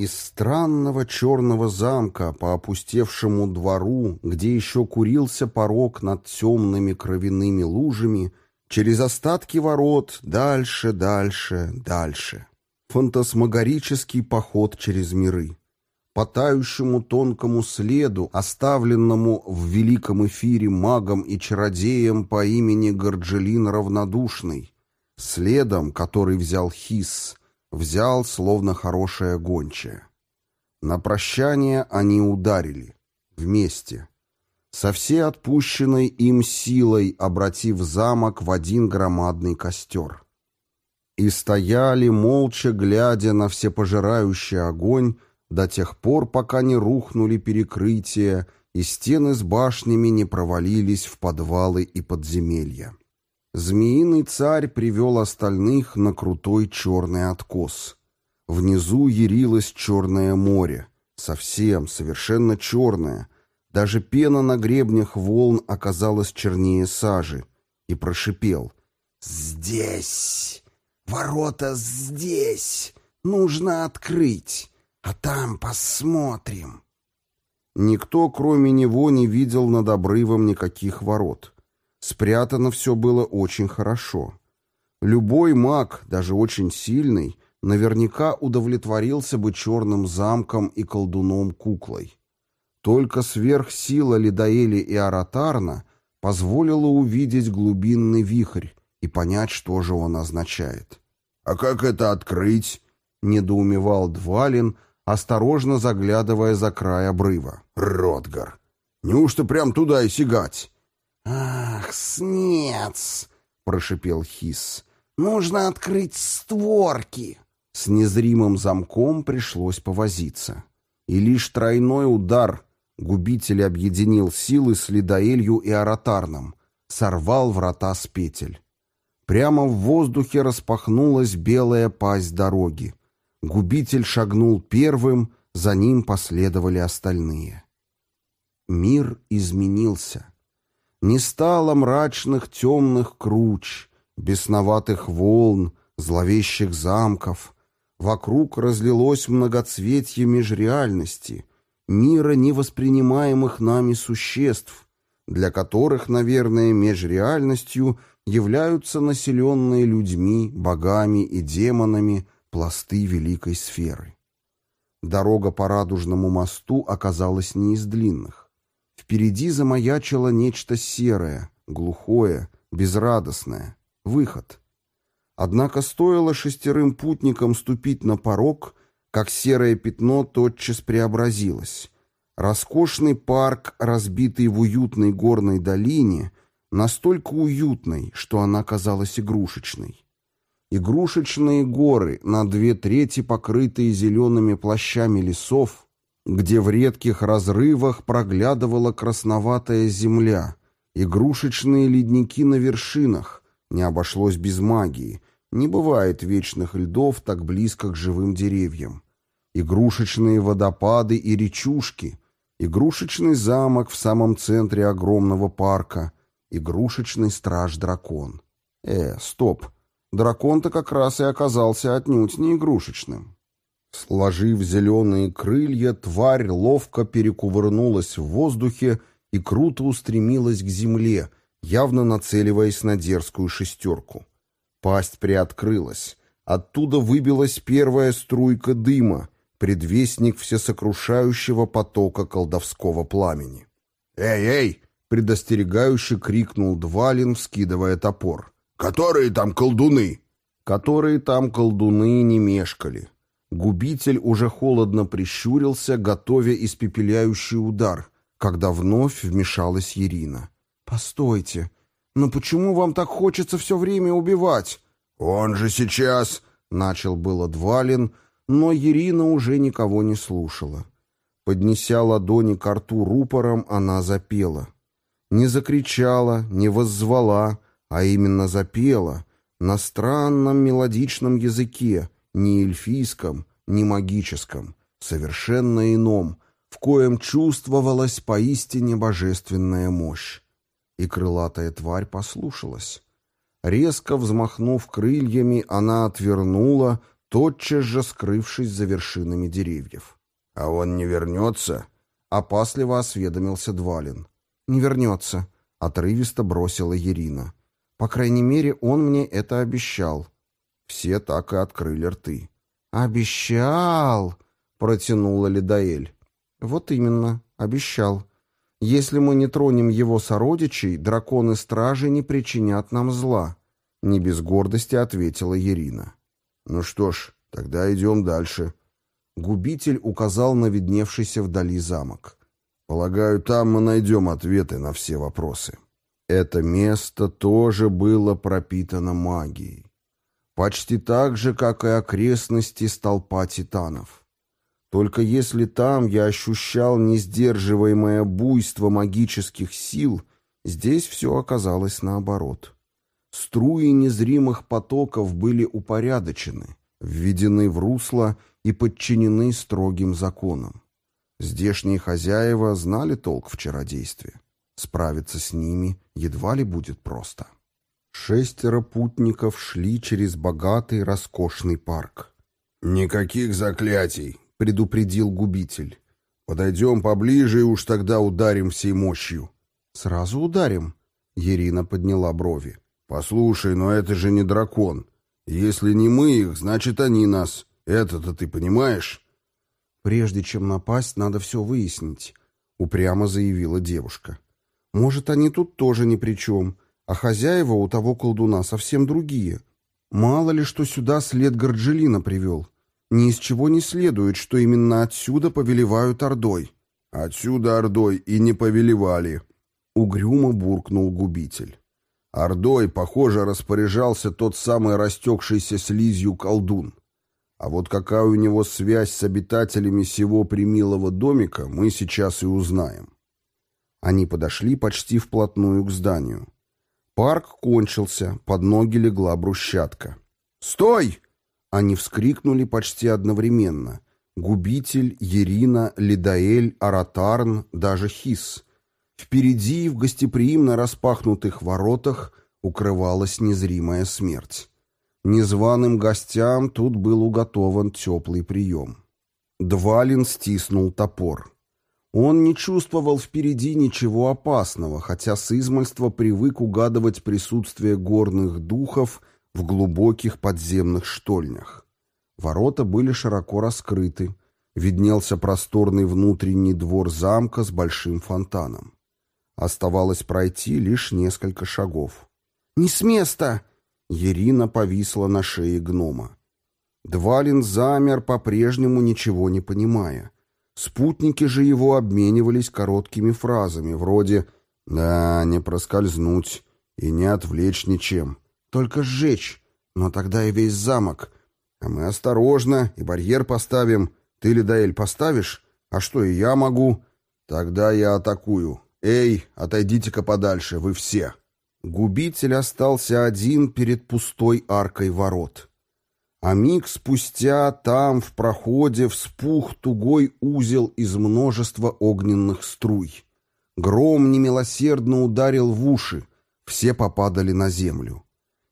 из странного черного замка по опустевшему двору, где еще курился порог над темными кровяными лужами, через остатки ворот, дальше, дальше, дальше. Фантасмагорический поход через миры. По тающему тонкому следу, оставленному в великом эфире магом и чародеем по имени Горджелин Равнодушный, следом, который взял Хис, взял словно хорошая гончая. На прощание они ударили. Вместе. Со всей отпущенной им силой обратив замок в один громадный костер. И стояли, молча глядя на всепожирающий огонь, до тех пор, пока не рухнули перекрытия и стены с башнями не провалились в подвалы и подземелья. Змеиный царь привел остальных на крутой черный откос. Внизу ярилось черное море, совсем, совершенно черное. Даже пена на гребнях волн оказалась чернее сажи. И прошипел. «Здесь! Ворота здесь! Нужно открыть, а там посмотрим!» Никто, кроме него, не видел над обрывом никаких ворот. Спрятано все было очень хорошо. Любой маг, даже очень сильный, наверняка удовлетворился бы черным замком и колдуном-куклой. Только сверхсила Лидаэли и Аратарна позволила увидеть глубинный вихрь и понять, что же он означает. «А как это открыть?» — недоумевал Двалин, осторожно заглядывая за край обрыва. «Ротгар! Неужто прям туда и сигать?» «Ах, снец!» — прошипел Хис. «Нужно открыть створки!» С незримым замком пришлось повозиться. И лишь тройной удар губитель объединил силы с Лидаэлью и Аратарном, сорвал врата с петель. Прямо в воздухе распахнулась белая пасть дороги. Губитель шагнул первым, за ним последовали остальные. Мир изменился. Не стало мрачных темных круч, бесноватых волн, зловещих замков. Вокруг разлилось многоцветье межреальности, мира невоспринимаемых нами существ, для которых, наверное, межреальностью являются населенные людьми, богами и демонами пласты великой сферы. Дорога по Радужному мосту оказалась не из длинных. Впереди замаячило нечто серое, глухое, безрадостное. Выход. Однако стоило шестерым путникам ступить на порог, как серое пятно тотчас преобразилось. Роскошный парк, разбитый в уютной горной долине, настолько уютной, что она казалась игрушечной. Игрушечные горы, на две трети покрытые зелеными плащами лесов, где в редких разрывах проглядывала красноватая земля, игрушечные ледники на вершинах, не обошлось без магии, не бывает вечных льдов так близко к живым деревьям, игрушечные водопады и речушки, игрушечный замок в самом центре огромного парка, игрушечный страж-дракон. Э, стоп, дракон-то как раз и оказался отнюдь не игрушечным. Сложив зеленые крылья, тварь ловко перекувырнулась в воздухе и круто устремилась к земле, явно нацеливаясь на дерзкую шестерку. Пасть приоткрылась. Оттуда выбилась первая струйка дыма, предвестник всесокрушающего потока колдовского пламени. «Эй, эй!» — предостерегающе крикнул Двалин, вскидывая топор. «Которые там колдуны?» «Которые там колдуны не мешкали». Губитель уже холодно прищурился, готовя испепеляющий удар, когда вновь вмешалась Ирина. «Постойте, но почему вам так хочется все время убивать?» «Он же сейчас...» — начал было Двалин, но Ирина уже никого не слушала. Поднеся ладони к рту рупором, она запела. Не закричала, не воззвала, а именно запела на странном мелодичном языке, не эльфийском, не магическом, совершенно ином, в коем чувствовалась поистине божественная мощь. И крылатая тварь послушалась. Резко взмахнув крыльями, она отвернула, тотчас же скрывшись за вершинами деревьев. «А он не вернется?» — опасливо осведомился Двалин. «Не вернется», — отрывисто бросила Ирина. «По крайней мере, он мне это обещал». Все так и открыли рты. «Обещал!» — протянула Лидаэль. «Вот именно, обещал. Если мы не тронем его сородичей, драконы-стражи не причинят нам зла», — не без гордости ответила Ирина. «Ну что ж, тогда идем дальше». Губитель указал на видневшийся вдали замок. «Полагаю, там мы найдем ответы на все вопросы». Это место тоже было пропитано магией. Почти так же, как и окрестности столпа титанов. Только если там я ощущал несдерживаемое буйство магических сил, здесь все оказалось наоборот. Струи незримых потоков были упорядочены, введены в русло и подчинены строгим законам. Здешние хозяева знали толк в чародействе. Справиться с ними едва ли будет просто. Шестеро путников шли через богатый роскошный парк. «Никаких заклятий!» — предупредил губитель. «Подойдем поближе и уж тогда ударим всей мощью». «Сразу ударим?» — Ирина подняла брови. «Послушай, но это же не дракон. Если не мы их, значит, они нас. Это-то ты понимаешь?» «Прежде чем напасть, надо все выяснить», — упрямо заявила девушка. «Может, они тут тоже ни при чем, а хозяева у того колдуна совсем другие. Мало ли, что сюда след Горджелина привел. Ни из чего не следует, что именно отсюда повелевают Ордой». «Отсюда Ордой и не повелевали», — угрюмо буркнул губитель. Ордой, похоже, распоряжался тот самый растекшийся слизью колдун. А вот какая у него связь с обитателями сего примилого домика, мы сейчас и узнаем. Они подошли почти вплотную к зданию. Парк кончился, под ноги легла брусчатка. «Стой!» Они вскрикнули почти одновременно. Губитель, Ерина, Лидаэль, Аратарн, даже Хис — Впереди, в гостеприимно распахнутых воротах, укрывалась незримая смерть. Незваным гостям тут был уготован теплый прием. Двалин стиснул топор. Он не чувствовал впереди ничего опасного, хотя с измальства привык угадывать присутствие горных духов в глубоких подземных штольнях. Ворота были широко раскрыты, виднелся просторный внутренний двор замка с большим фонтаном. Оставалось пройти лишь несколько шагов. «Не с места!» Ирина повисла на шее гнома. Двалин замер, по-прежнему ничего не понимая. Спутники же его обменивались короткими фразами, вроде «Да, не проскользнуть и не отвлечь ничем, только сжечь, но тогда и весь замок. А мы осторожно, и барьер поставим. Ты, Лидаэль, поставишь? А что, и я могу? Тогда я атакую. «Эй, отойдите-ка подальше, вы все!» Губитель остался один перед пустой аркой ворот. А миг спустя там, в проходе, вспух тугой узел из множества огненных струй. Гром немилосердно ударил в уши, все попадали на землю.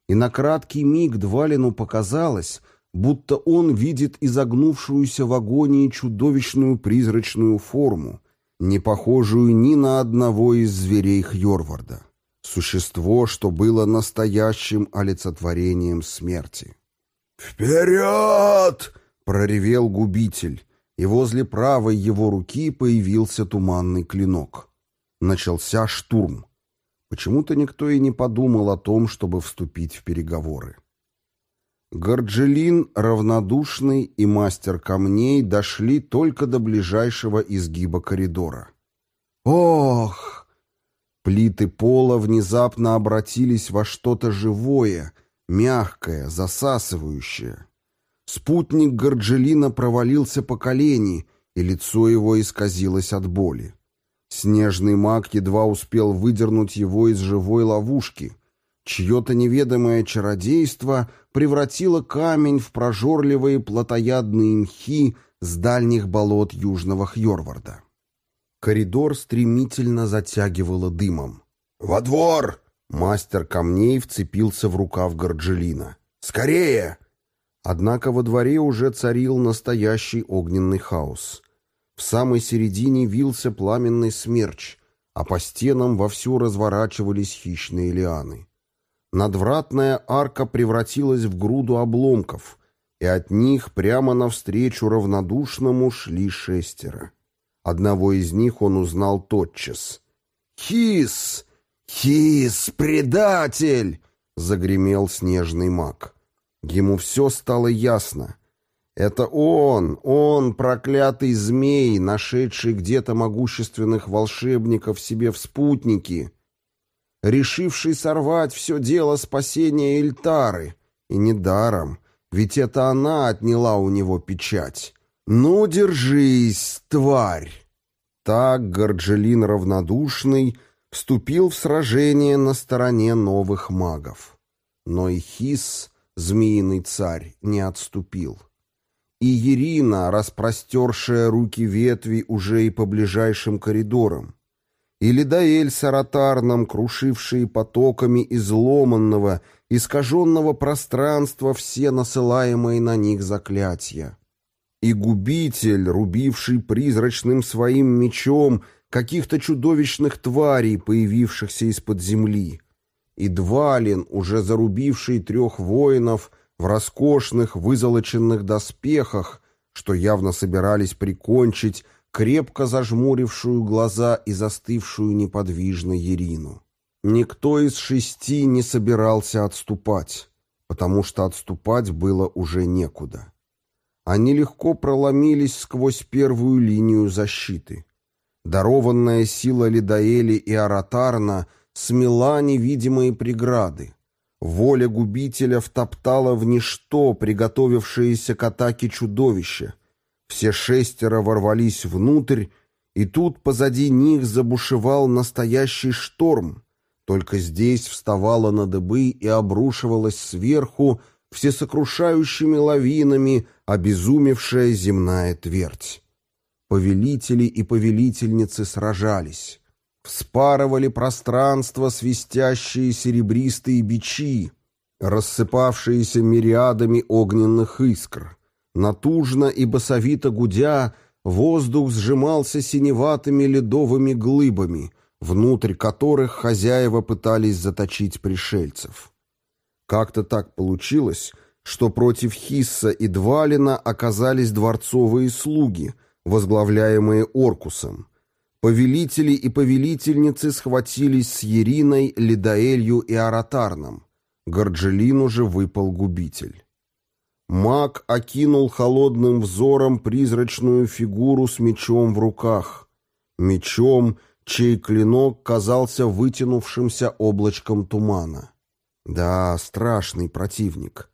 И на краткий миг Двалину показалось, будто он видит изогнувшуюся в агонии чудовищную призрачную форму, не похожую ни на одного из зверей Хьорварда. Существо, что было настоящим олицетворением смерти. «Вперед!» — проревел губитель, и возле правой его руки появился туманный клинок. Начался штурм. Почему-то никто и не подумал о том, чтобы вступить в переговоры. Горджелин, равнодушный и мастер камней дошли только до ближайшего изгиба коридора. Ох! Плиты пола внезапно обратились во что-то живое, мягкое, засасывающее. Спутник Горджелина провалился по колени, и лицо его исказилось от боли. Снежный маг едва успел выдернуть его из живой ловушки, Чье-то неведомое чародейство превратило камень в прожорливые плотоядные мхи с дальних болот южного Хьорварда. Коридор стремительно затягивало дымом. «Во двор!» Мастер камней вцепился в рукав Горджелина. «Скорее!» Однако во дворе уже царил настоящий огненный хаос. В самой середине вился пламенный смерч, а по стенам вовсю разворачивались хищные лианы. Надвратная арка превратилась в груду обломков, и от них прямо навстречу равнодушному шли шестеро. Одного из них он узнал тотчас. «Хис! Хис, предатель!» — загремел снежный маг. Ему все стало ясно. Это он, он, проклятый змей, нашедший где-то могущественных волшебников себе в спутники, решивший сорвать все дело спасения Эльтары. И недаром, ведь это она отняла у него печать. «Ну, держись, тварь!» Так Горджелин равнодушный вступил в сражение на стороне новых магов. Но и Хис змеиный царь, не отступил. И Ирина, распростершая руки ветви уже и по ближайшим коридорам, и Лидаэль с Аратарном, крушившие потоками изломанного, искаженного пространства все насылаемые на них заклятия. И губитель, рубивший призрачным своим мечом каких-то чудовищных тварей, появившихся из-под земли, и Двалин, уже зарубивший трех воинов в роскошных вызолоченных доспехах, что явно собирались прикончить крепко зажмурившую глаза и застывшую неподвижно Ерину. Никто из шести не собирался отступать, потому что отступать было уже некуда. Они легко проломились сквозь первую линию защиты. Дарованная сила Лидаэли и Аратарна — смела невидимые преграды. Воля губителя втоптала в ничто приготовившееся к атаке чудовище. Все шестеро ворвались внутрь, и тут позади них забушевал настоящий шторм. Только здесь вставала на дыбы и обрушивалась сверху всесокрушающими лавинами обезумевшая земная твердь. Повелители и повелительницы сражались. Вспарывали пространство свистящие серебристые бичи, рассыпавшиеся мириадами огненных искр. Натужно и басовито гудя, воздух сжимался синеватыми ледовыми глыбами, внутрь которых хозяева пытались заточить пришельцев. Как-то так получилось, что против Хисса и Двалина оказались дворцовые слуги, возглавляемые Оркусом, Повелители и повелительницы схватились с Ериной, Лидаэлью и Аратарном. Горджелину же выпал губитель. Маг окинул холодным взором призрачную фигуру с мечом в руках. Мечом, чей клинок казался вытянувшимся облачком тумана. Да, страшный противник.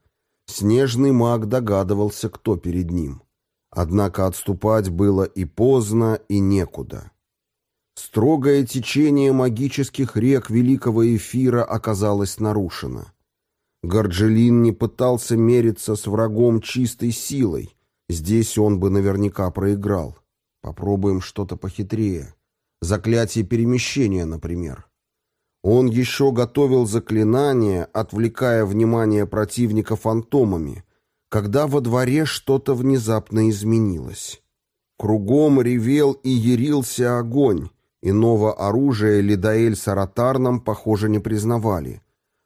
Снежный маг догадывался, кто перед ним. Однако отступать было и поздно, и некуда. Строгое течение магических рек Великого Эфира оказалось нарушено. Горджелин не пытался мериться с врагом чистой силой. Здесь он бы наверняка проиграл. Попробуем что-то похитрее. Заклятие перемещения, например. Он еще готовил заклинание, отвлекая внимание противника фантомами, когда во дворе что-то внезапно изменилось. Кругом ревел и ярился огонь, Иного оружия Лидаэль с Аратарном, похоже, не признавали.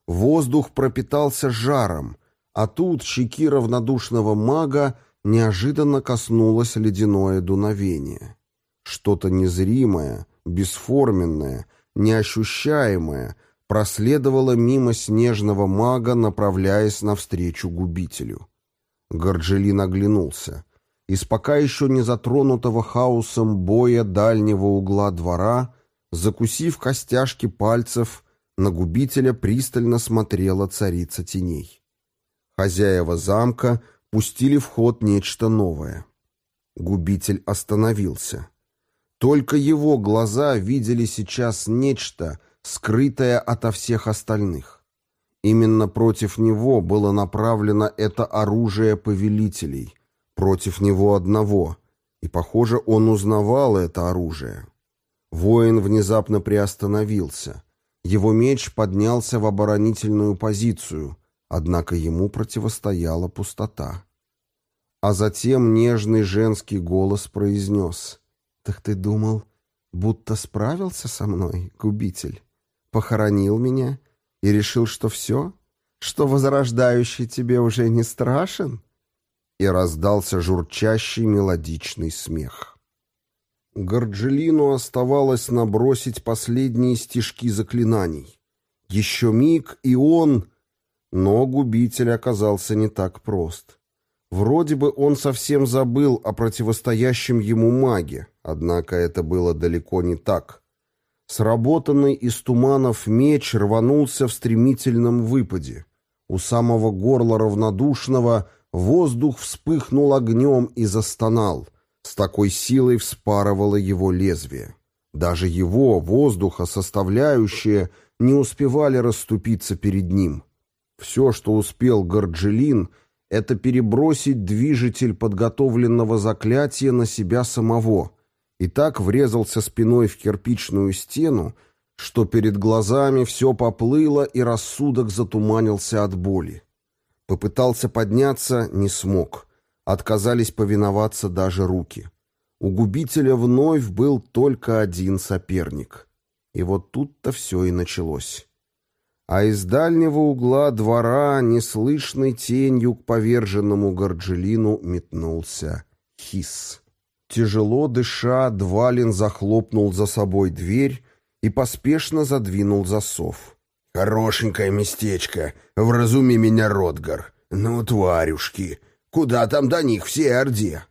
Воздух пропитался жаром, а тут щеки равнодушного мага неожиданно коснулось ледяное дуновение. Что-то незримое, бесформенное, неощущаемое проследовало мимо снежного мага, направляясь навстречу губителю. Горджелин оглянулся. Из пока еще не затронутого хаосом боя дальнего угла двора, закусив костяшки пальцев, на губителя пристально смотрела царица теней. Хозяева замка пустили в ход нечто новое. Губитель остановился. Только его глаза видели сейчас нечто, скрытое ото всех остальных. Именно против него было направлено это оружие повелителей, против него одного, и, похоже, он узнавал это оружие. Воин внезапно приостановился. Его меч поднялся в оборонительную позицию, однако ему противостояла пустота. А затем нежный женский голос произнес. «Так ты думал, будто справился со мной, губитель? Похоронил меня и решил, что все? Что возрождающий тебе уже не страшен?» И раздался журчащий мелодичный смех. Горджелину оставалось набросить последние стежки заклинаний. Еще миг, и он... Но губитель оказался не так прост. Вроде бы он совсем забыл о противостоящем ему маге, однако это было далеко не так. Сработанный из туманов меч рванулся в стремительном выпаде. У самого горла равнодушного воздух вспыхнул огнем и застонал. С такой силой вспарывало его лезвие. Даже его, воздуха, составляющие, не успевали расступиться перед ним. Все, что успел Горджелин — это перебросить движитель подготовленного заклятия на себя самого, и так врезался спиной в кирпичную стену, что перед глазами все поплыло и рассудок затуманился от боли. Попытался подняться, не смог. Отказались повиноваться даже руки. У губителя вновь был только один соперник. И вот тут-то все и началось а из дальнего угла двора неслышной тенью к поверженному Горджелину метнулся Хис. Тяжело дыша, Двалин захлопнул за собой дверь и поспешно задвинул засов. «Хорошенькое местечко, вразуми меня, Ротгар. Ну, тварюшки, куда там до них все Орде?»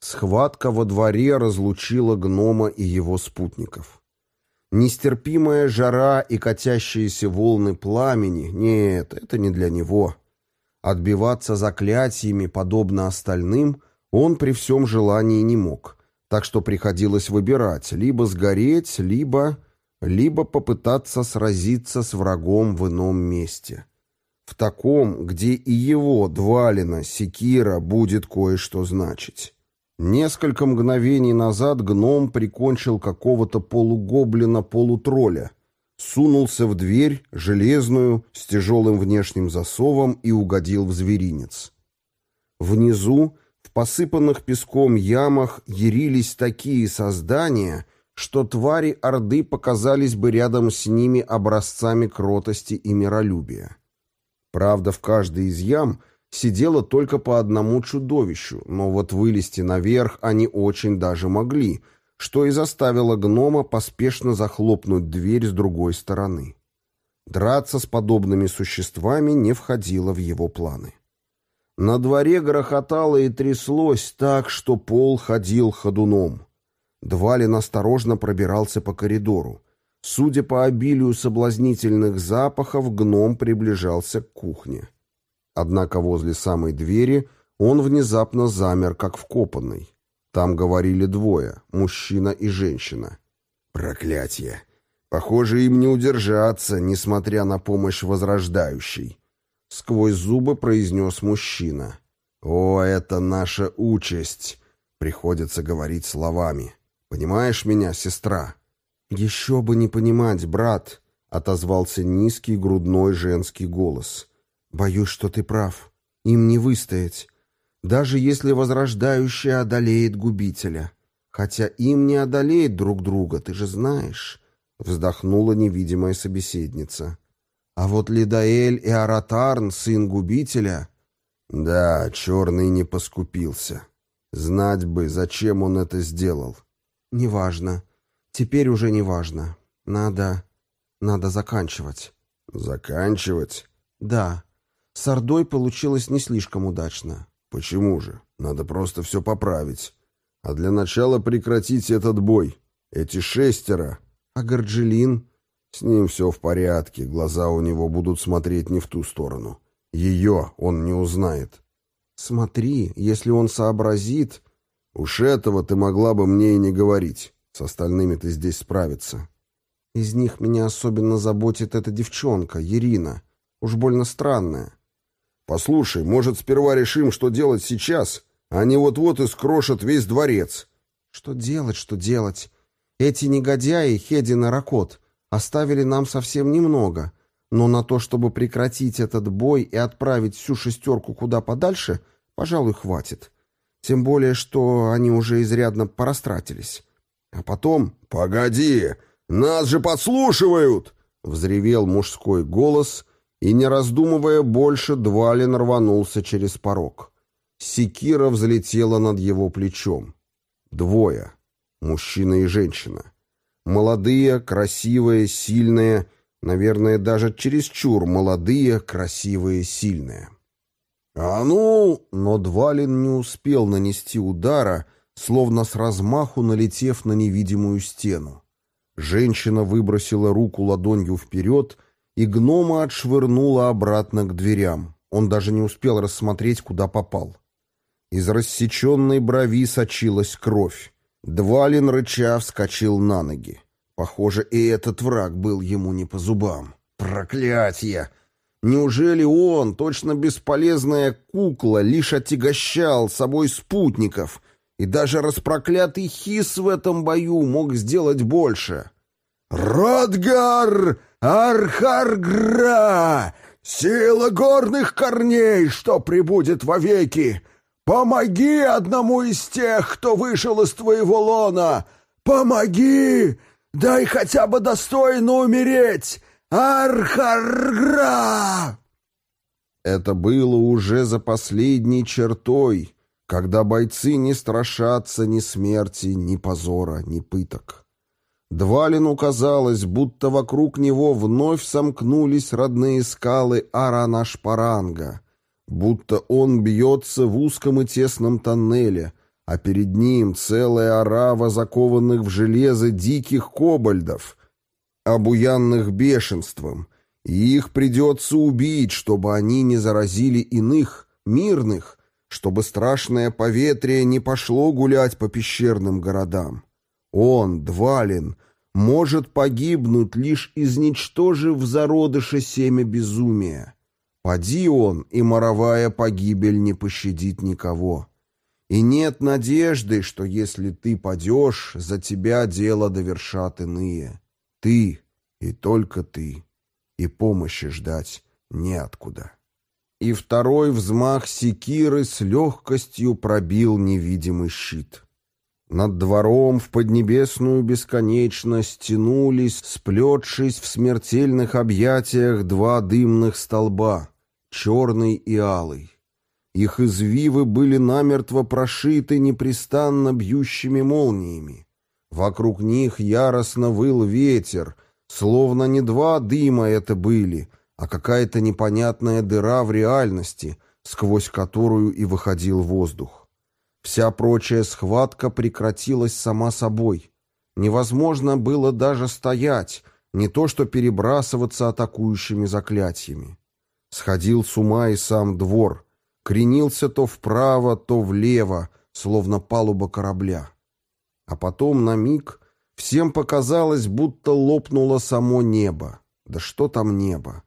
Схватка во дворе разлучила гнома и его спутников. Нестерпимая жара и катящиеся волны пламени — нет, это не для него. Отбиваться заклятиями, подобно остальным, он при всем желании не мог, так что приходилось выбирать — либо сгореть, либо... либо попытаться сразиться с врагом в ином месте. В таком, где и его, Двалина, Секира, будет кое-что значить. Несколько мгновений назад гном прикончил какого-то полугоблина-полутролля, сунулся в дверь, железную, с тяжелым внешним засовом и угодил в зверинец. Внизу, посыпанных песком ямах, ярились такие создания, что твари Орды показались бы рядом с ними образцами кротости и миролюбия. Правда, в каждой из ям – сидело только по одному чудовищу, но вот вылезти наверх они очень даже могли, что и заставило гнома поспешно захлопнуть дверь с другой стороны. Драться с подобными существами не входило в его планы. На дворе грохотало и тряслось так, что пол ходил ходуном. Двалин осторожно пробирался по коридору. Судя по обилию соблазнительных запахов, гном приближался к кухне. Однако возле самой двери он внезапно замер, как вкопанный. Там говорили двое, мужчина и женщина. «Проклятие! Похоже, им не удержаться, несмотря на помощь возрождающей!» Сквозь зубы произнес мужчина. «О, это наша участь!» Приходится говорить словами. «Понимаешь меня, сестра?» «Еще бы не понимать, брат!» — отозвался низкий грудной женский голос — Боюсь, что ты прав. Им не выстоять. Даже если возрождающая одолеет губителя. Хотя им не одолеет друг друга, ты же знаешь. Вздохнула невидимая собеседница. А вот Лидаэль и Аратарн, сын губителя... Да, черный не поскупился. Знать бы, зачем он это сделал. Неважно. Теперь уже неважно. Надо... надо заканчивать. Заканчивать? Да. С Ордой получилось не слишком удачно. Почему же? Надо просто все поправить. А для начала прекратить этот бой. Эти шестеро. А Горджелин? С ним все в порядке, глаза у него будут смотреть не в ту сторону. Ее он не узнает. Смотри, если он сообразит... Уж этого ты могла бы мне и не говорить. С остальными ты здесь справиться. Из них меня особенно заботит эта девчонка, Ирина. Уж больно странная. Послушай, может, сперва решим, что делать сейчас? Они вот-вот и скрошат весь дворец. Что делать, что делать? Эти негодяи, Хедин и Ракот, оставили нам совсем немного. Но на то, чтобы прекратить этот бой и отправить всю шестерку куда подальше, пожалуй, хватит. Тем более, что они уже изрядно порастратились. А потом... «Погоди! Нас же подслушивают!» — взревел мужской голос, и, не раздумывая больше, Двалин рванулся через порог. Секира взлетела над его плечом. Двое. Мужчина и женщина. Молодые, красивые, сильные, наверное, даже чересчур молодые, красивые, сильные. «А ну!» Но Двалин не успел нанести удара, словно с размаху налетев на невидимую стену. Женщина выбросила руку ладонью вперед, и гнома отшвырнула обратно к дверям. Он даже не успел рассмотреть, куда попал. Из рассеченной брови сочилась кровь. Двалин рыча вскочил на ноги. Похоже, и этот враг был ему не по зубам. Проклятье! Неужели он, точно бесполезная кукла, лишь отягощал собой спутников, и даже распроклятый хис в этом бою мог сделать больше? «Родгар Архаргра! Сила горных корней, что прибудет вовеки! Помоги одному из тех, кто вышел из твоего лона! Помоги! Дай хотя бы достойно умереть! Архаргра!» Это было уже за последней чертой, когда бойцы не страшатся ни смерти, ни позора, ни пыток. Двалину казалось, будто вокруг него вновь сомкнулись родные скалы Аранашпаранга, будто он бьется в узком и тесном тоннеле, а перед ним целая орава закованных в железо диких кобальдов — обуянных бешенством, и их придется убить, чтобы они не заразили иных, мирных, чтобы страшное поветрие не пошло гулять по пещерным городам. Он, Двалин, может погибнуть, лишь изничтожив в зародыше семя безумия. Поди он, и моровая погибель не пощадит никого. И нет надежды, что если ты падешь, за тебя дело довершат иные. Ты и только ты, и помощи ждать неоткуда. И второй взмах секиры с легкостью пробил невидимый щит. Над двором в поднебесную бесконечность тянулись, сплетшись в смертельных объятиях, два дымных столба, черный и алый. Их извивы были намертво прошиты непрестанно бьющими молниями. Вокруг них яростно выл ветер, словно не два дыма это были, а какая-то непонятная дыра в реальности, сквозь которую и выходил воздух. Вся прочая схватка прекратилась сама собой. Невозможно было даже стоять, не то что перебрасываться атакующими заклятиями. Сходил с ума и сам двор, кренился то вправо, то влево, словно палуба корабля. А потом на миг всем показалось, будто лопнуло само небо. Да что там небо?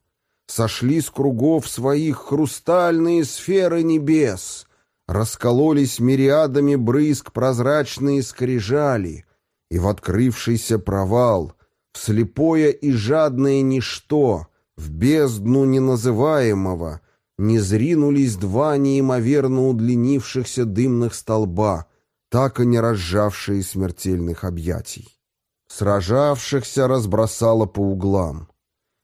Сошли с кругов своих хрустальные сферы небес, раскололись мириадами брызг прозрачные скрижали, и в открывшийся провал, в слепое и жадное ничто, в бездну неназываемого, не зринулись два неимоверно удлинившихся дымных столба — так и не разжавшие смертельных объятий. Сражавшихся разбросало по углам.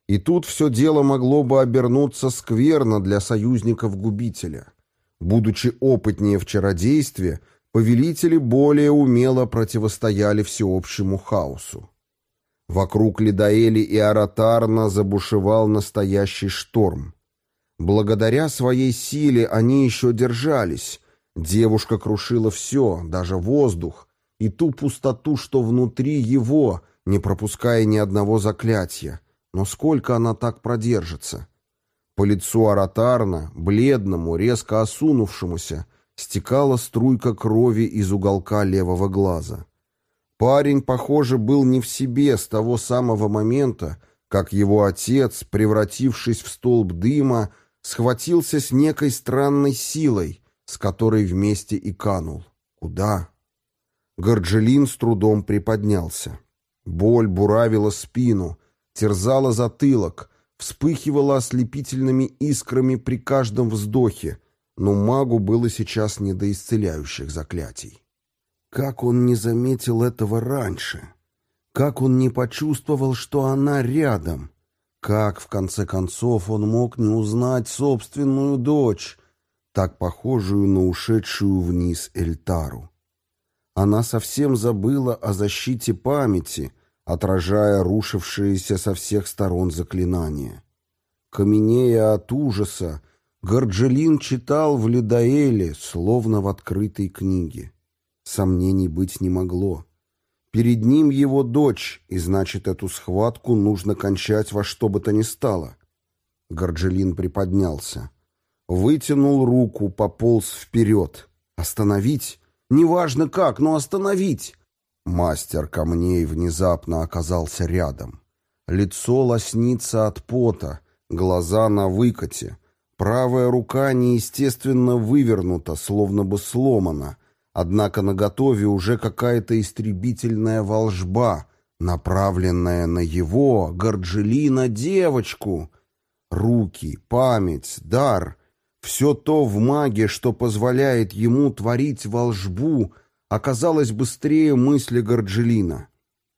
И тут все дело могло бы обернуться скверно для союзников-губителя. Будучи опытнее в чародействе, повелители более умело противостояли всеобщему хаосу. Вокруг Лидаэли и Аратарна забушевал настоящий шторм. Благодаря своей силе они еще держались, Девушка крушила все, даже воздух, и ту пустоту, что внутри его, не пропуская ни одного заклятия. Но сколько она так продержится? По лицу Аратарна, бледному, резко осунувшемуся, стекала струйка крови из уголка левого глаза. Парень, похоже, был не в себе с того самого момента, как его отец, превратившись в столб дыма, схватился с некой странной силой, с которой вместе и канул. Куда? Горджелин с трудом приподнялся. Боль буравила спину, терзала затылок, вспыхивала ослепительными искрами при каждом вздохе, но магу было сейчас не до исцеляющих заклятий. Как он не заметил этого раньше? Как он не почувствовал, что она рядом? Как, в конце концов, он мог не узнать собственную дочь, так похожую на ушедшую вниз Эльтару? Она совсем забыла о защите памяти, отражая рушившиеся со всех сторон заклинания. Каменея от ужаса, Горджелин читал в Лидаэле, словно в открытой книге. Сомнений быть не могло. Перед ним его дочь, и значит, эту схватку нужно кончать во что бы то ни стало. Горджелин приподнялся. Вытянул руку, пополз вперед. Остановить? Неважно как, но остановить! Мастер камней внезапно оказался рядом. Лицо лоснится от пота, глаза на выкате. Правая рука неестественно вывернута, словно бы сломана, однако наготове уже какая-то истребительная волжба, направленная на его, Горджелина, девочку. Руки, память, дар — все то в маге, что позволяет ему творить волжбу, оказалось быстрее мысли Горджелина.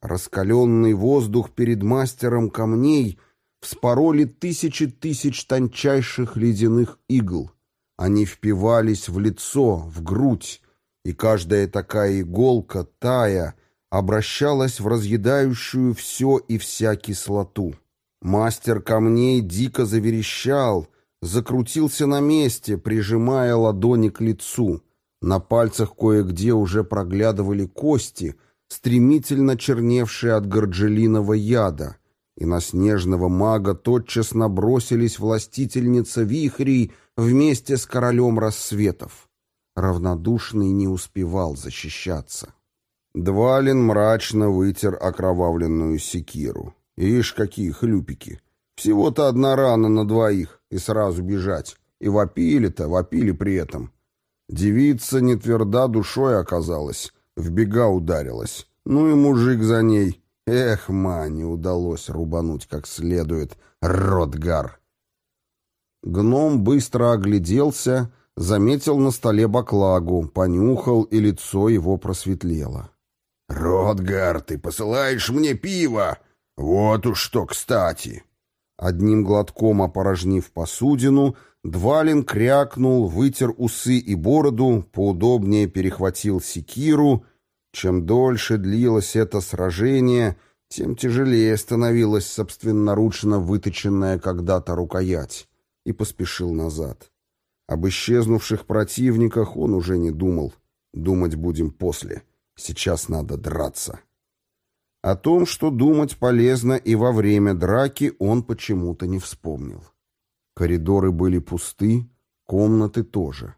Раскаленный воздух перед мастером камней — вспороли тысячи тысяч тончайших ледяных игл. Они впивались в лицо, в грудь, и каждая такая иголка, тая, обращалась в разъедающую все и вся кислоту. Мастер камней дико заверещал, закрутился на месте, прижимая ладони к лицу. На пальцах кое-где уже проглядывали кости, стремительно черневшие от горджелиного яда — и на снежного мага тотчас набросились властительница вихрей вместе с королем рассветов. Равнодушный не успевал защищаться. Двалин мрачно вытер окровавленную секиру. Ишь, какие хлюпики! Всего-то одна рана на двоих, и сразу бежать. И вопили-то, вопили при этом. Девица не тверда душой оказалась, в бега ударилась. Ну и мужик за ней — Эх, ма, не удалось рубануть как следует. Ротгар! Гном быстро огляделся, заметил на столе баклагу, понюхал, и лицо его просветлело. «Ротгар, ты посылаешь мне пиво? Вот уж что кстати!» Одним глотком опорожнив посудину, Двалин крякнул, вытер усы и бороду, поудобнее перехватил секиру чем дольше длилось это сражение, тем тяжелее становилась собственноручно выточенная когда-то рукоять, и поспешил назад. Об исчезнувших противниках он уже не думал. Думать будем после. Сейчас надо драться. О том, что думать полезно и во время драки, он почему-то не вспомнил. Коридоры были пусты, комнаты тоже.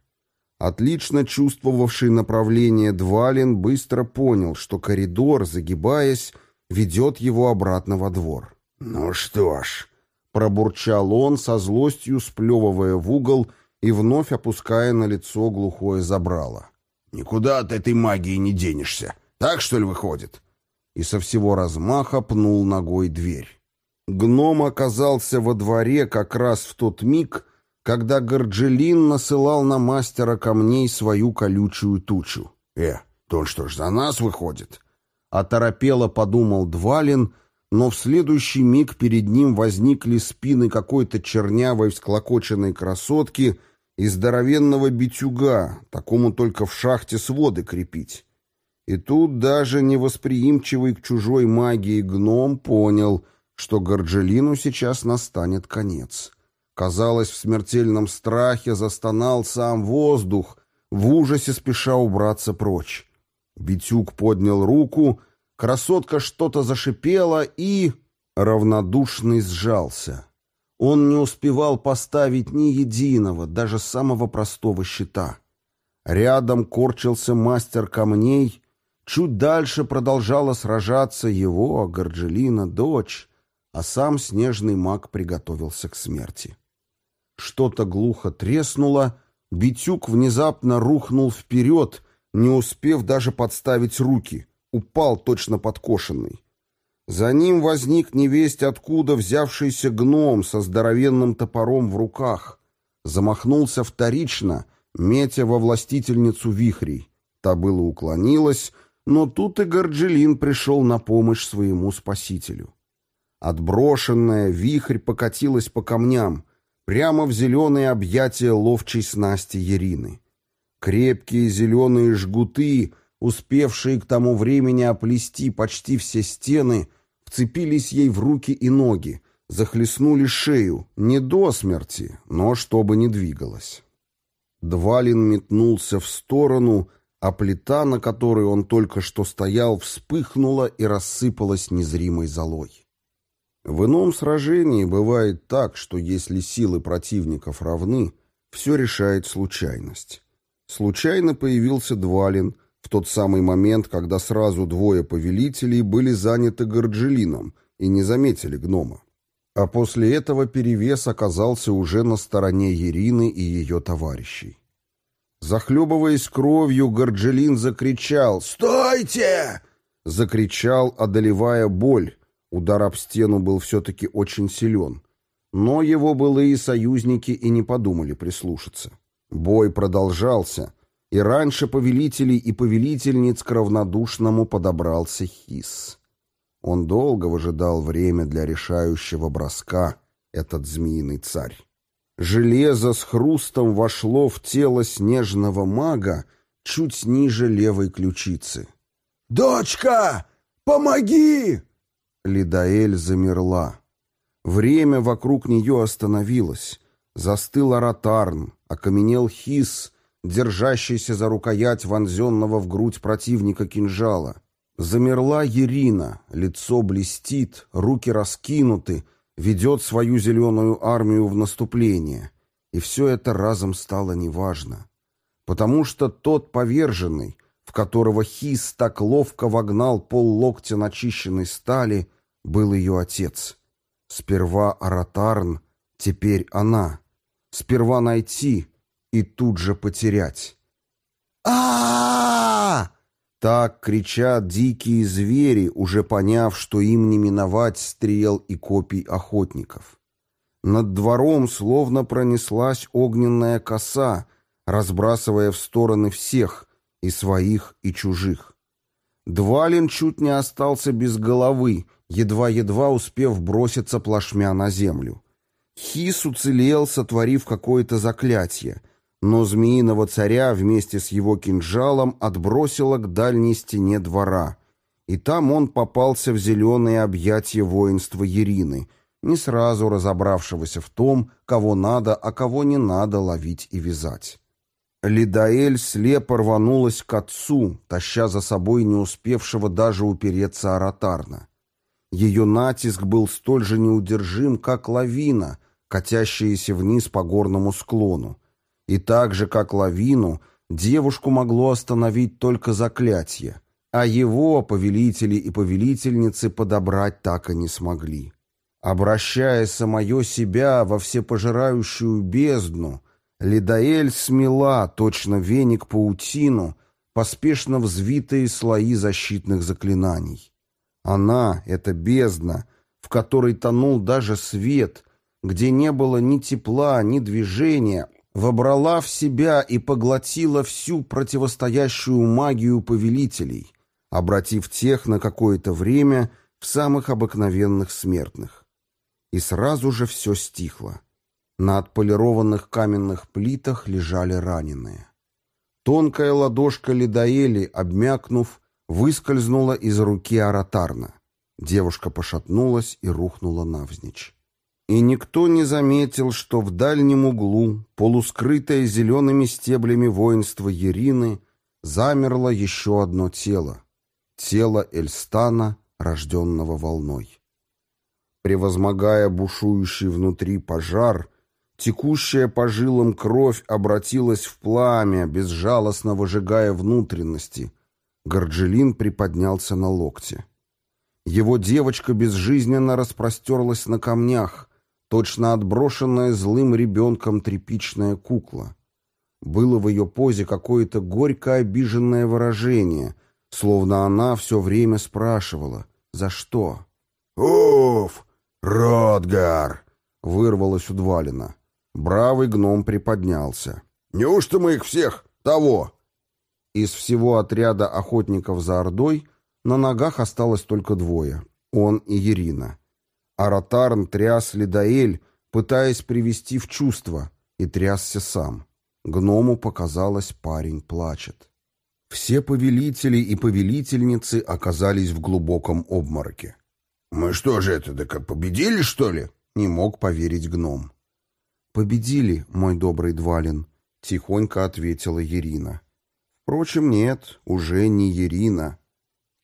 Отлично чувствовавший направление Двалин быстро понял, что коридор, загибаясь, ведет его обратно во двор. «Ну что ж», — пробурчал он, со злостью сплевывая в угол и вновь опуская на лицо глухое забрало. «Никуда от этой магии не денешься. Так, что ли, выходит?» И со всего размаха пнул ногой дверь. Гном оказался во дворе как раз в тот миг, когда Горджелин насылал на мастера камней свою колючую тучу. «Э, то что ж, за нас выходит?» Оторопело подумал Двалин, но в следующий миг перед ним возникли спины какой-то чернявой всклокоченной красотки и здоровенного битюга, такому только в шахте своды крепить. И тут даже невосприимчивый к чужой магии гном понял, что Горджелину сейчас настанет конец. Казалось, в смертельном страхе застонал сам воздух, в ужасе спеша убраться прочь. Битюк поднял руку, красотка что-то зашипела и... Равнодушный сжался. Он не успевал поставить ни единого, даже самого простого щита. Рядом корчился мастер камней, чуть дальше продолжала сражаться его, Горджелина, дочь, а сам снежный маг приготовился к смерти. Что-то глухо треснуло, Битюк внезапно рухнул вперед, не успев даже подставить руки, упал точно подкошенный. За ним возник невесть откуда взявшийся гном со здоровенным топором в руках. Замахнулся вторично, метя во властительницу вихрей. Та было уклонилась, но тут и Горджелин пришел на помощь своему спасителю. Отброшенная вихрь покатилась по камням, прямо в зеленые объятия ловчей снасти Ерины. Крепкие зеленые жгуты, успевшие к тому времени оплести почти все стены, вцепились ей в руки и ноги, захлестнули шею, не до смерти, но чтобы не двигалась. Двалин метнулся в сторону, а плита, на которой он только что стоял, вспыхнула и рассыпалась незримой золой. В ином сражении бывает так, что если силы противников равны, все решает случайность. Случайно появился Двалин в тот самый момент, когда сразу двое повелителей были заняты Горджелином и не заметили гнома. А после этого перевес оказался уже на стороне Ирины и ее товарищей. Захлебываясь кровью, Горджелин закричал «Стойте!» Закричал, одолевая боль. Удар об стену был все-таки очень силен. Но его былые союзники и не подумали прислушаться. Бой продолжался, и раньше повелителей и повелительниц к равнодушному подобрался Хис. Он долго выжидал время для решающего броска, этот змеиный царь. Железо с хрустом вошло в тело снежного мага чуть ниже левой ключицы. «Дочка, помоги!» Лидаэль замерла. Время вокруг нее остановилось. Застыл Аратарн, окаменел Хис, держащийся за рукоять вонзенного в грудь противника кинжала. Замерла Ирина, лицо блестит, руки раскинуты, ведет свою зеленую армию в наступление. И все это разом стало неважно. Потому что тот поверженный, в которого Хис так ловко вогнал пол локтя начищенной стали, был ее отец. Сперва Аратарн, теперь она. Сперва найти и тут же потерять. а так кричат дикие звери, уже поняв, что им не миновать стрел и копий охотников. Над двором словно пронеслась огненная коса, разбрасывая в стороны всех, и своих, и чужих. Двалин чуть не остался без головы, едва-едва успев броситься плашмя на землю. Хис уцелел, сотворив какое-то заклятие — но змеиного царя вместе с его кинжалом отбросило к дальней стене двора, и там он попался в зеленые объятия воинства Ерины, не сразу разобравшегося в том, кого надо, а кого не надо ловить и вязать. Лидаэль слепо рванулась к отцу, таща за собой не успевшего даже упереться Аратарна. Ее натиск был столь же неудержим, как лавина, катящаяся вниз по горному склону, и так же, как лавину, девушку могло остановить только заклятие, а его повелители и повелительницы подобрать так и не смогли. Обращая самое себя во всепожирающую бездну, Лидаэль смела, точно веник паутину, поспешно взвитые слои защитных заклинаний. Она, эта бездна, в которой тонул даже свет, где не было ни тепла, ни движения, вобрала в себя и поглотила всю противостоящую магию повелителей, обратив тех на какое-то время в самых обыкновенных смертных. И сразу же все стихло. На отполированных каменных плитах лежали раненые. Тонкая ладошка Лидаэли, обмякнув, выскользнула из руки Аратарна. Девушка пошатнулась и рухнула навзничь. И никто не заметил, что в дальнем углу, полускрытое зелеными стеблями воинства Ерины, замерло еще одно тело. Тело Эльстана, рожденного волной. Превозмогая бушующий внутри пожар, текущая по жилам кровь обратилась в пламя, безжалостно выжигая внутренности. Горджелин приподнялся на локте. Его девочка безжизненно распростерлась на камнях, точно отброшенная злым ребенком тряпичная кукла. Было в ее позе какое-то горько обиженное выражение, словно она все время спрашивала «За что? «Уф! Ротгар!» — вырвалось у Двалина. Бравый гном приподнялся. «Неужто мы их всех того?» Из всего отряда охотников за Ордой на ногах осталось только двое — он и Ирина. Аратарн тряс Лидаэль, пытаясь привести в чувство, и трясся сам. Гному показалось, парень плачет. Все повелители и повелительницы оказались в глубоком обмороке. «Мы что же это, так победили, что ли?» — не мог поверить гном. «Победили, мой добрый Двалин», — тихонько ответила Ирина. Впрочем, нет, уже не Ирина.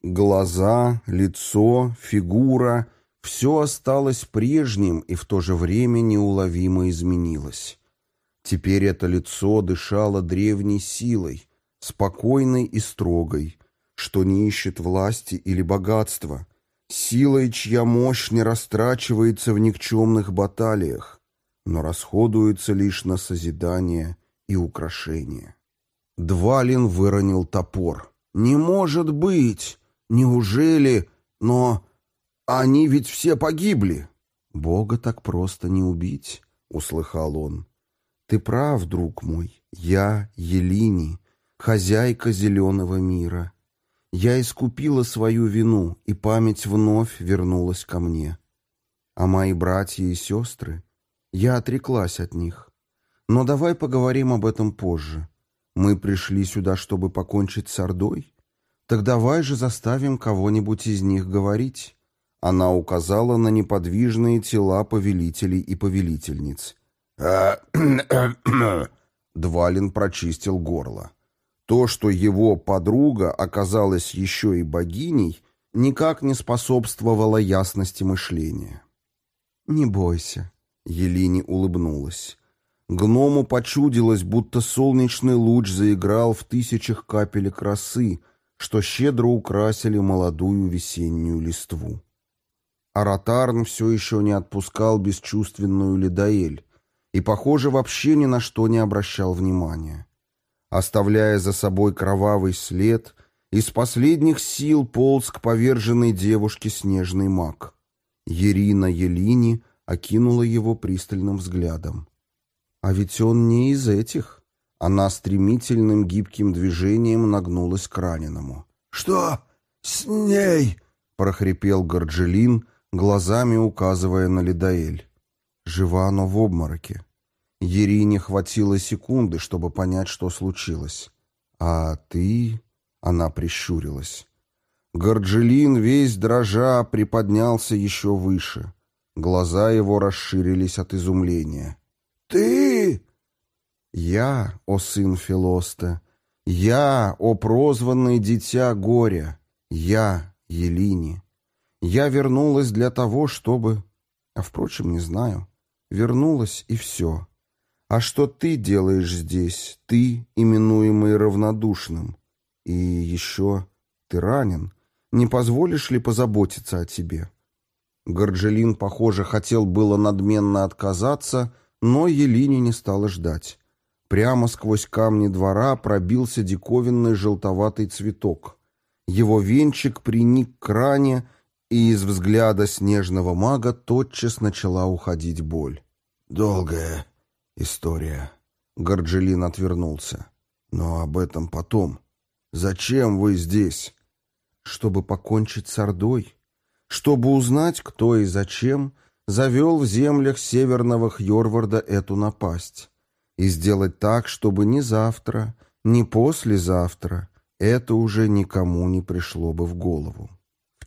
Глаза, лицо, фигура — все осталось прежним и в то же время неуловимо изменилось. Теперь это лицо дышало древней силой, спокойной и строгой, что не ищет власти или богатства, силой, чья мощь не растрачивается в никчемных баталиях, но расходуется лишь на созидание и украшение. Двалин выронил топор. «Не может быть! Неужели? Но они ведь все погибли!» «Бога так просто не убить», — услыхал он. «Ты прав, друг мой. Я Елини, хозяйка зеленого мира. Я искупила свою вину, и память вновь вернулась ко мне. А мои братья и сестры, я отреклась от них. Но давай поговорим об этом позже. Мы пришли сюда, чтобы покончить с Ордой? Так давай же заставим кого-нибудь из них говорить». Она указала на неподвижные тела повелителей и повелительниц. Двалин прочистил горло. То, что его подруга оказалась еще и богиней, никак не способствовало ясности мышления. «Не бойся», — Елине улыбнулась. Гному почудилось, будто солнечный луч заиграл в тысячах капелек росы, что щедро украсили молодую весеннюю листву. Аратарн все еще не отпускал бесчувственную Лидаэль и, похоже, вообще ни на что не обращал внимания. Оставляя за собой кровавый след, из последних сил полз к поверженной девушке снежный маг. Ерина Елини окинула его пристальным взглядом. А ведь он не из этих. Она стремительным гибким движением нагнулась к раненому. «Что с ней?» — прохрипел Горджелин, глазами указывая на Лидаэль. Жива оно в обмороке. Ерине хватило секунды, чтобы понять, что случилось. «А ты...» — она прищурилась. Горджелин, весь дрожа, приподнялся еще выше. Глаза его расширились от изумления. «Ты?» «Я, о сын Филоста, я, о прозванный дитя горя, я, Елини. Я вернулась для того, чтобы... А, впрочем, не знаю. Вернулась, и все. А что ты делаешь здесь, ты, именуемый равнодушным? И еще ты ранен. Не позволишь ли позаботиться о тебе?» Горджелин, похоже, хотел было надменно отказаться, но Елине не стала ждать. Прямо сквозь камни двора пробился диковинный желтоватый цветок. Его венчик приник к ране, и из взгляда снежного мага тотчас начала уходить боль. «Долгая история», — Горджелин отвернулся. «Но об этом потом. Зачем вы здесь?» «Чтобы покончить с Ордой, чтобы узнать, кто и зачем завел в землях северного Хьорварда эту напасть. И сделать так, чтобы ни завтра, ни послезавтра это уже никому не пришло бы в голову.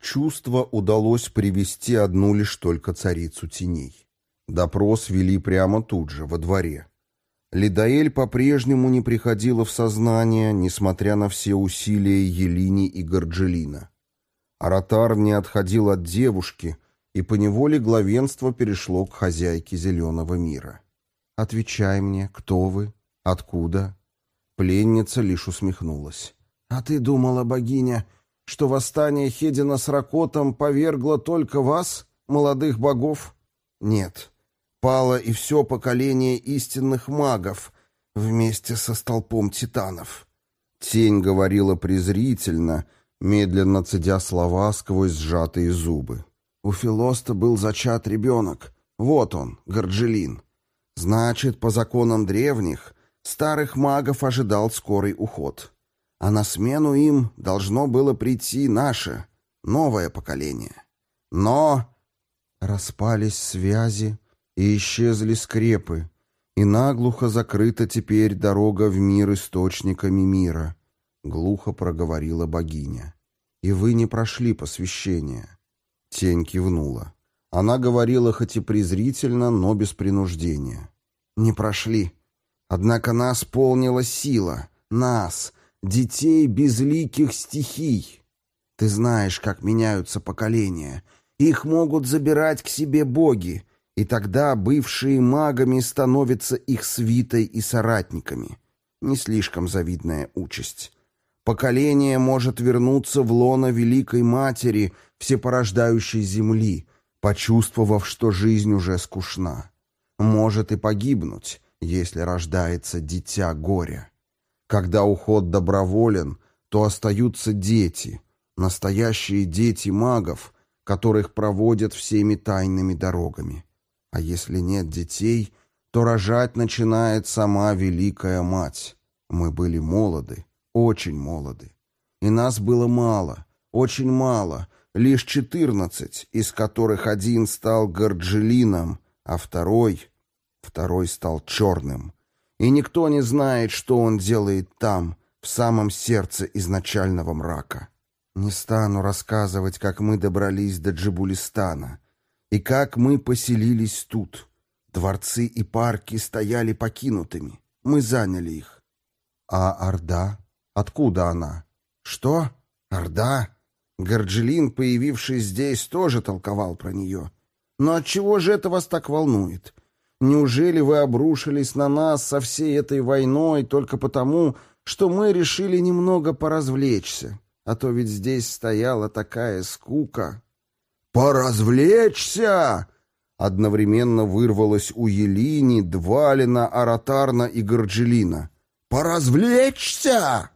Чувство удалось привести одну лишь только царицу теней. Допрос вели прямо тут же, во дворе. Лидаэль по-прежнему не приходила в сознание, несмотря на все усилия Елини и Горджелина. Аратар не отходил от девушки, и поневоле главенство перешло к хозяйке зеленого мира. «Отвечай мне, кто вы? Откуда?» Пленница лишь усмехнулась. «А ты думала, богиня, что восстание Хедина с Ракотом повергло только вас, молодых богов? Нет, пало и все поколение истинных магов вместе со столпом титанов». Тень говорила презрительно, медленно цедя слова сквозь сжатые зубы. У Филоста был зачат ребенок. Вот он, Горджелин. Значит, по законам древних, старых магов ожидал скорый уход. А на смену им должно было прийти наше, новое поколение. Но распались связи и исчезли скрепы, и наглухо закрыта теперь дорога в мир источниками мира, — глухо проговорила богиня. И вы не прошли посвящение. Тень кивнула. Она говорила хоть и презрительно, но без принуждения. «Не прошли. Однако нас полнила сила. Нас, детей безликих стихий. Ты знаешь, как меняются поколения. Их могут забирать к себе боги, и тогда бывшие магами становятся их свитой и соратниками. Не слишком завидная участь. Поколение может вернуться в лоно Великой Матери, всепорождающей земли, почувствовав, что жизнь уже скучна. Может и погибнуть, если рождается дитя горя. Когда уход доброволен, то остаются дети, настоящие дети магов, которых проводят всеми тайными дорогами. А если нет детей, то рожать начинает сама Великая Мать. Мы были молоды, очень молоды. И нас было мало, очень мало, лишь четырнадцать, из которых один стал Горджелином, а второй... Второй стал черным. И никто не знает, что он делает там, в самом сердце изначального мрака. Не стану рассказывать, как мы добрались до Джибулистана и как мы поселились тут. Дворцы и парки стояли покинутыми. Мы заняли их. А Орда? Откуда она? Что? Орда? Горджелин, появивший здесь, тоже толковал про нее. Но отчего же это вас так волнует? Неужели вы обрушились на нас со всей этой войной только потому, что мы решили немного поразвлечься? А то ведь здесь стояла такая скука. «Поразвлечься!» Одновременно вырвалось у Елини, Двалина, Аратарна и Горджелина. «Поразвлечься!»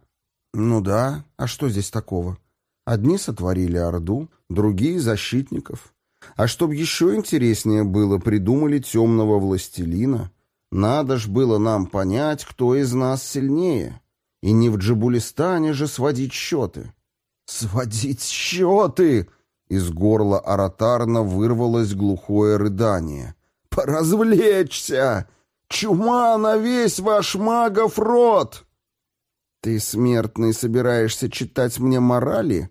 «Ну да, а что здесь такого?» Одни сотворили Орду, другие — защитников. А чтоб еще интереснее было, придумали темного властелина. Надо ж было нам понять, кто из нас сильнее. И не в Джабулистане же сводить счеты. «Сводить счеты!» Из горла Аратарна вырвалось глухое рыдание. «Поразвлечься! Чума на весь ваш магов род!» «Ты, смертный, собираешься читать мне морали?»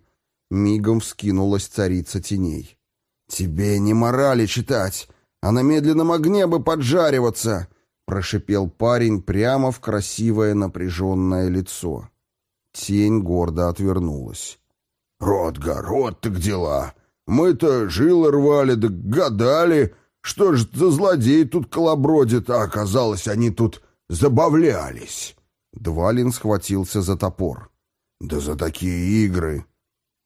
Мигом вскинулась царица теней. «Тебе не морали читать, а на медленном огне бы поджариваться!» Прошипел парень прямо в красивое напряженное лицо. Тень гордо отвернулась. «Ротгар, вот так дела! Мы-то жилы рвали, да гадали, что ж за злодей тут колобродит, а оказалось, они тут забавлялись!» Двалин схватился за топор. «Да за такие игры!»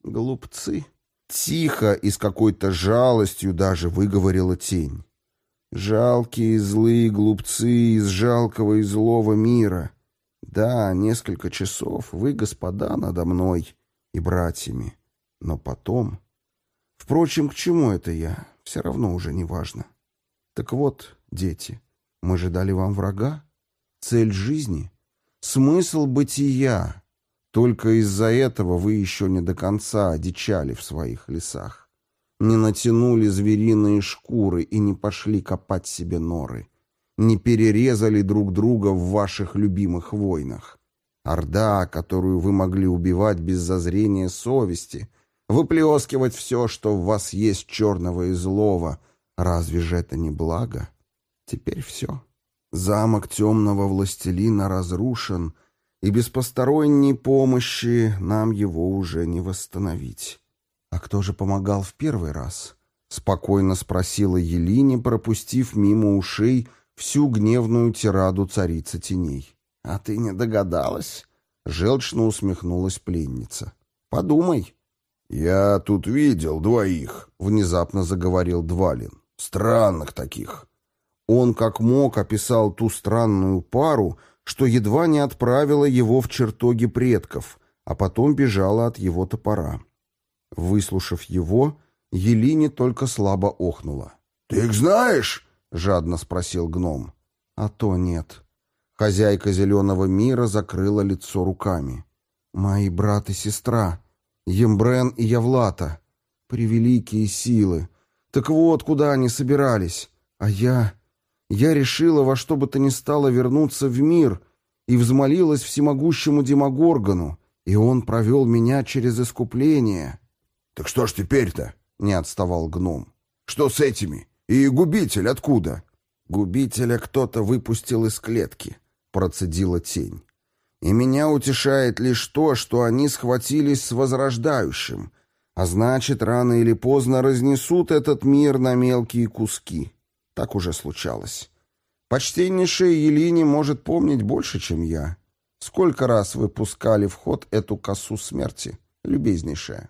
«Глупцы!» Тихо и с какой-то жалостью даже выговорила тень. «Жалкие злые глупцы из жалкого и злого мира. Да, несколько часов вы, господа, надо мной и братьями. Но потом... Впрочем, к чему это я? Все равно уже не важно. Так вот, дети, мы же дали вам врага. Цель жизни, смысл бытия, только из-за этого вы еще не до конца одичали в своих лесах. Не натянули звериные шкуры и не пошли копать себе норы. Не перерезали друг друга в ваших любимых войнах. Орда, которую вы могли убивать без зазрения совести, выплескивать все, что в вас есть черного и злого, разве же это не благо? Теперь все. Замок темного властелина разрушен — и без посторонней помощи нам его уже не восстановить. А кто же помогал в первый раз? Спокойно спросила Елине, пропустив мимо ушей всю гневную тираду царицы теней. А ты не догадалась? Желчно усмехнулась пленница. Подумай. Я тут видел двоих, внезапно заговорил Двалин. Странных таких. Он как мог описал ту странную пару, что едва не отправила его в чертоги предков, а потом бежала от его топора. Выслушав его, Елине только слабо охнула. «Ты их знаешь?» — жадно спросил гном. «А то нет». Хозяйка зеленого мира закрыла лицо руками. «Мои брат и сестра, Ембрен и Явлата, превеликие силы. Так вот, куда они собирались. А я... Я решила во что бы то ни стало вернуться в мир и взмолилась всемогущему Демогоргону, и он провел меня через искупление». «Так что ж теперь-то?» — не отставал гном. «Что с этими? И губитель откуда?» «Губителя кто-то выпустил из клетки», — процедила тень. «И меня утешает лишь то, что они схватились с Возрождающим, а значит, рано или поздно разнесут этот мир на мелкие куски. Так уже случалось. Почтеннейшая Елине может помнить больше, чем я. Сколько раз вы пускали в ход эту косу смерти, любезнейшая?»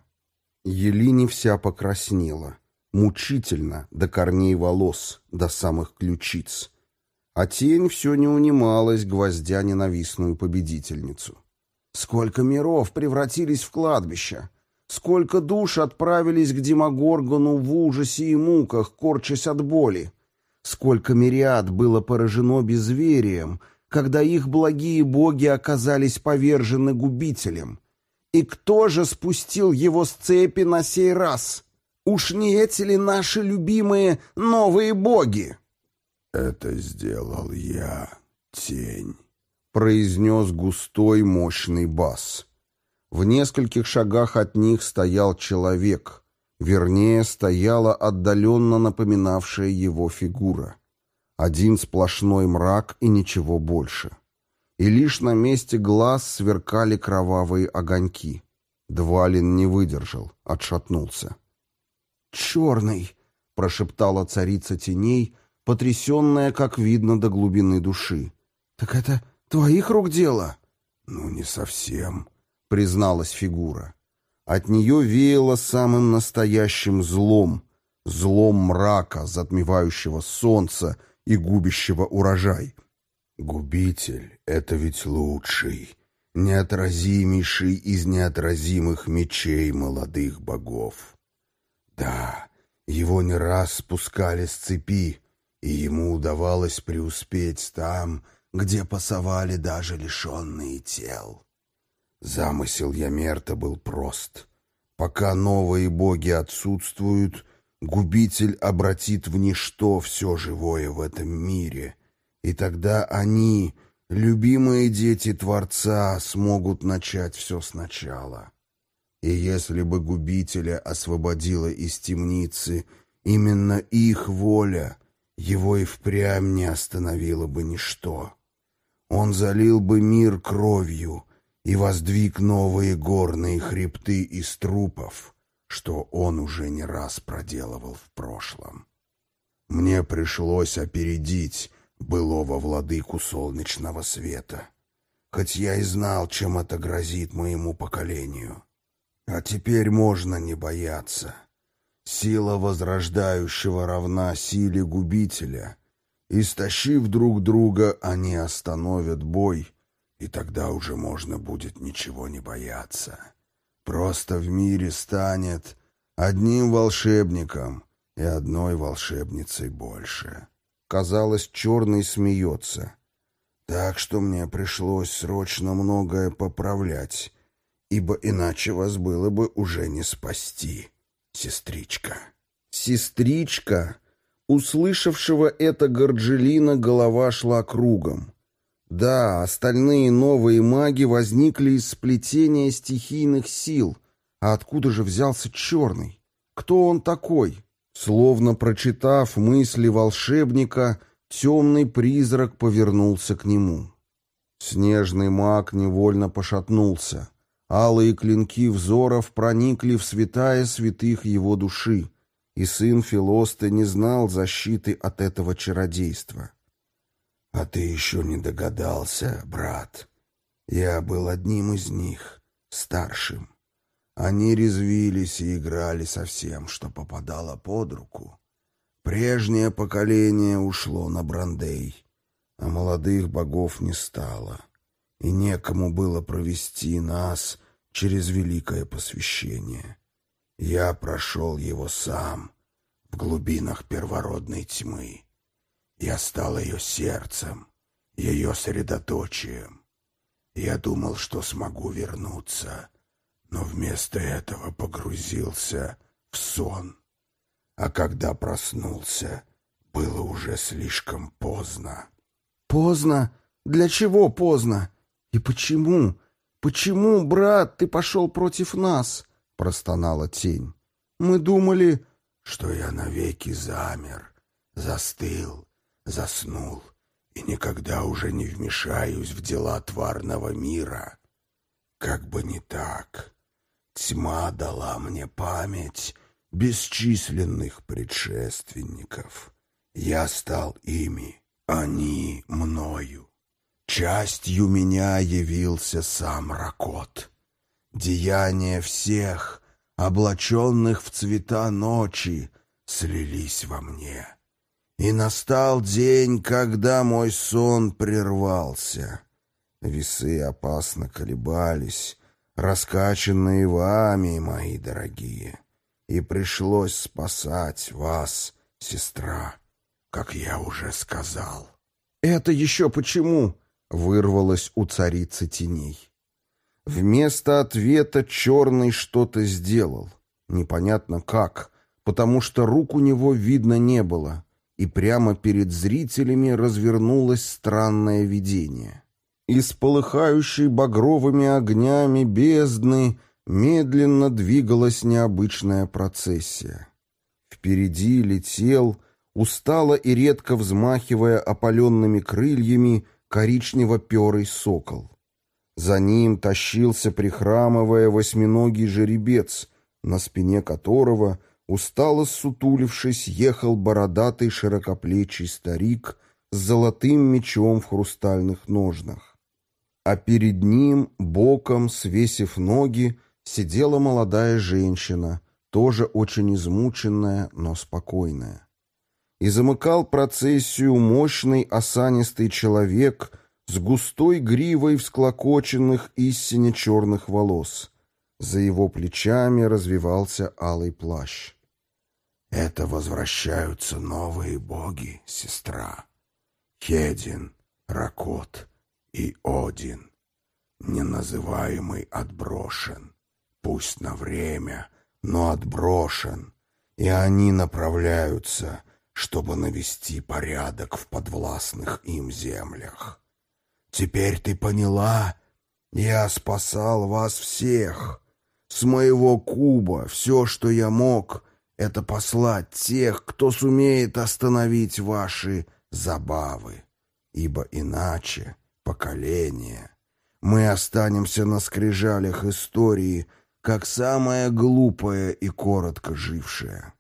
Елине вся покраснела. Мучительно, до корней волос, до самых ключиц. А тень все не унималась, гвоздя ненавистную победительницу. Сколько миров превратились в кладбище! Сколько душ отправились к Демогоргону в ужасе и муках, корчась от боли! Сколько мириад было поражено безверием, когда их благие боги оказались повержены губителем! И кто же спустил его с цепи на сей раз? Уж не эти ли наши любимые новые боги? «Это сделал я, тень», — произнес густой мощный бас. В нескольких шагах от них стоял человек, вернее, стояла отдаленно напоминавшая его фигура. Один сплошной мрак и ничего больше. И лишь на месте глаз сверкали кровавые огоньки. Двалин не выдержал, отшатнулся. «Черный!» — прошептала царица теней, потрясенная, как видно, до глубины души. «Так это твоих рук дело?» «Ну, не совсем», — призналась фигура. От нее веяло самым настоящим злом, злом мрака, затмевающего солнце и губящего урожай. «Губитель — это ведь лучший, неотразимейший из неотразимых мечей молодых богов. Да, его не раз спускали с цепи, и ему удавалось преуспеть там, где пасовали даже лишенные тел. Замысел Ямерта был прост. Пока новые боги отсутствуют, губитель обратит в ничто все живое в этом мире, и тогда они, любимые дети Творца, смогут начать все сначала. И если бы губителя освободила из темницы именно их воля, его и впрямь не остановило бы ничто. Он залил бы мир кровью и воздвиг новые горные хребты из трупов, что он уже не раз проделывал в прошлом. Мне пришлось опередить былого владыку солнечного света, хоть я и знал, чем это грозит моему поколению. А теперь можно не бояться. Сила возрождающего равна силе губителя. Истощив друг друга, они остановят бой, и тогда уже можно будет ничего не бояться. Просто в мире станет одним волшебником и одной волшебницей больше. Казалось, черный смеется. Так что мне пришлось срочно многое поправлять, ибо иначе вас было бы уже не спасти, сестричка». «Сестричка?» Услышавшего это Горджелина голова шла кругом. Да, остальные новые маги возникли из сплетения стихийных сил. А откуда же взялся черный? Кто он такой? Словно прочитав мысли волшебника, темный призрак повернулся к нему. Снежный маг невольно пошатнулся. Алые клинки взоров проникли в святая святых его души, и сын Филоста не знал защиты от этого чародейства. «А ты еще не догадался, брат? Я был одним из них, старшим. Они резвились и играли со всем, что попадало под руку. Прежнее поколение ушло на Брандей, а молодых богов не стало» и некому было провести нас через великое посвящение. Я прошел его сам в глубинах первородной тьмы. Я стал ее сердцем, ее средоточием. Я думал, что смогу вернуться, но вместо этого погрузился в сон. А когда проснулся, было уже слишком поздно. «Поздно? Для чего поздно? И почему? Почему, брат, ты пошел против нас?» — простонала тень. «Мы думали...» «Что я навеки замер, застыл, заснул и никогда уже не вмешаюсь в дела тварного мира. Как бы не так. Тьма дала мне память бесчисленных предшественников. Я стал ими, они мною. Частью меня явился сам Ракот. Деяния всех, облаченных в цвета ночи, слились во мне. И настал день, когда мой сон прервался. Весы опасно колебались, раскачанные вами, мои дорогие, и пришлось спасать вас, сестра, как я уже сказал. «Это еще почему?» — вырвалось у царицы теней. Вместо ответа черный что-то сделал. Непонятно как, потому что рук у него видно не было, и прямо перед зрителями развернулось странное видение. Из полыхающей багровыми огнями бездны медленно двигалась необычная процессия. Впереди летел, устало и редко взмахивая опаленными крыльями, коричнево-перый сокол. За ним тащился, прихрамывая, восьминогий жеребец, на спине которого, устало сутулившись, ехал бородатый широкоплечий старик с золотым мечом в хрустальных ножнах. А перед ним, боком, свесив ноги, сидела молодая женщина, тоже очень измученная, но спокойная. И замыкал процессию мощный осанистый человек — с густой гривой всклокоченных истине черных волос. За его плечами развивался алый плащ. «Это возвращаются новые боги, сестра. Хедин, Ракот и Один. Неназываемый отброшен. Пусть на время, но отброшен. И они направляются, чтобы навести порядок в подвластных им землях. Теперь ты поняла? Я спасал вас всех. С моего куба все, что я мог, это послать тех, кто сумеет остановить ваши забавы. Ибо иначе поколение мы останемся на скрижалях истории, как самая глупая и коротко жившая.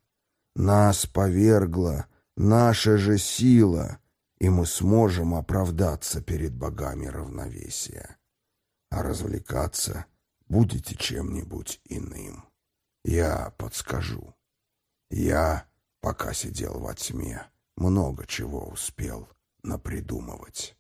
Нас повергла наша же сила, и мы сможем оправдаться перед богами равновесия. А развлекаться будете чем-нибудь иным. Я подскажу. Я, пока сидел во тьме, много чего успел напридумывать.